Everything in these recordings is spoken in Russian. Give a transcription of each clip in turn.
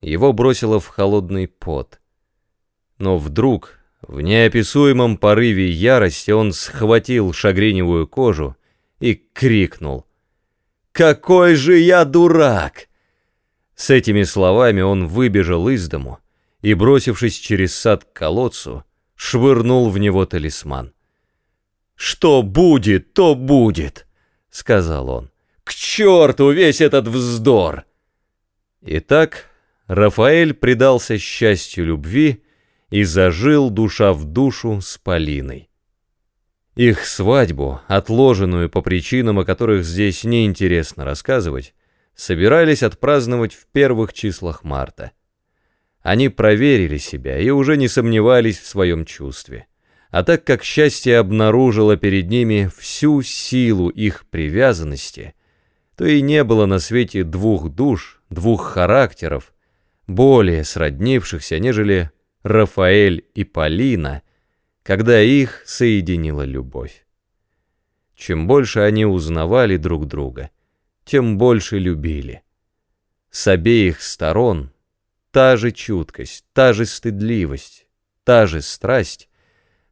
Его бросило в холодный пот. Но вдруг, в неописуемом порыве ярости, он схватил шагреневую кожу и крикнул. «Какой же я дурак!» С этими словами он выбежал из дому и, бросившись через сад к колодцу, швырнул в него талисман. «Что будет, то будет!» — сказал он. «К черту весь этот вздор!» Итак, Рафаэль предался счастью любви и зажил душа в душу с Полиной. Их свадьбу, отложенную по причинам, о которых здесь неинтересно рассказывать, собирались отпраздновать в первых числах марта. Они проверили себя и уже не сомневались в своем чувстве. А так как счастье обнаружило перед ними всю силу их привязанности, то и не было на свете двух душ, двух характеров, более сроднившихся, нежели Рафаэль и Полина, когда их соединила любовь. Чем больше они узнавали друг друга, тем больше любили. С обеих сторон та же чуткость, та же стыдливость, та же страсть,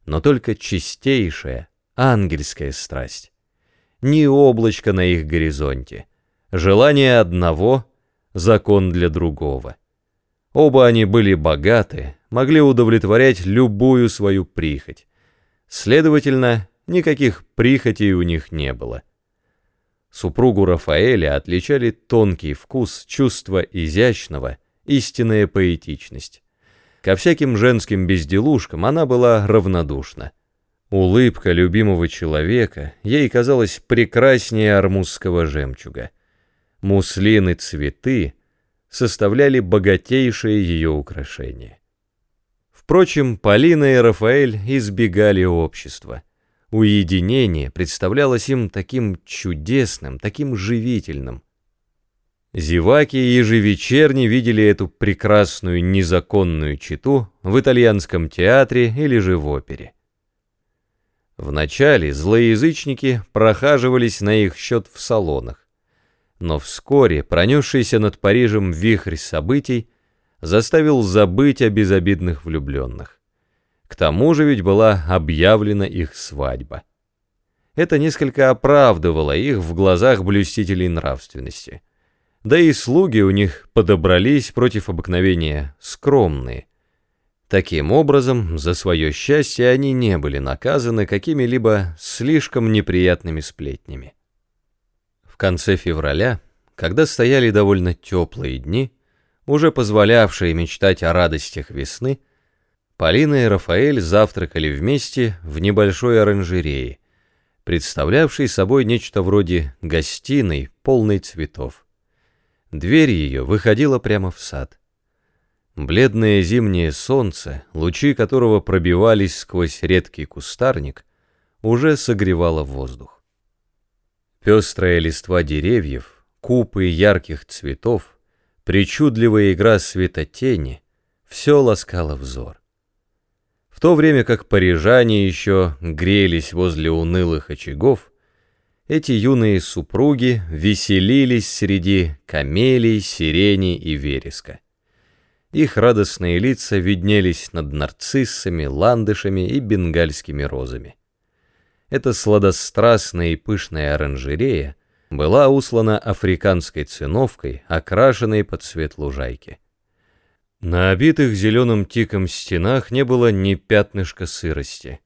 но только чистейшая, ангельская страсть. Ни облачко на их горизонте, желание одного — закон для другого. Оба они были богаты, могли удовлетворять любую свою прихоть. Следовательно, никаких прихотей у них не было. Супругу Рафаэля отличали тонкий вкус, чувство изящного, истинная поэтичность. Ко всяким женским безделушкам она была равнодушна. Улыбка любимого человека ей казалась прекраснее армузского жемчуга. Муслины цветы составляли богатейшее ее украшение. Впрочем, Полина и Рафаэль избегали общества. Уединение представлялось им таким чудесным, таким живительным. Зеваки ежевечерне видели эту прекрасную незаконную читу в итальянском театре или же в опере. Вначале злоязычники прохаживались на их счет в салонах но вскоре пронесшийся над Парижем вихрь событий заставил забыть о безобидных влюбленных. К тому же ведь была объявлена их свадьба. Это несколько оправдывало их в глазах блюстителей нравственности. Да и слуги у них подобрались против обыкновения скромные. Таким образом, за свое счастье они не были наказаны какими-либо слишком неприятными сплетнями. В конце февраля, когда стояли довольно теплые дни, уже позволявшие мечтать о радостях весны, Полина и Рафаэль завтракали вместе в небольшой оранжерее, представлявшей собой нечто вроде гостиной, полной цветов. Дверь ее выходила прямо в сад. Бледное зимнее солнце, лучи которого пробивались сквозь редкий кустарник, уже согревало воздух. Пестрая листва деревьев, купы ярких цветов, причудливая игра светотени — все ласкало взор. В то время как парижане еще грелись возле унылых очагов, эти юные супруги веселились среди камелий, сирени и вереска. Их радостные лица виднелись над нарциссами, ландышами и бенгальскими розами. Эта сладострастная и пышная оранжерея была услана африканской циновкой, окрашенной под цвет лужайки. На обитых зеленым тиком стенах не было ни пятнышка сырости.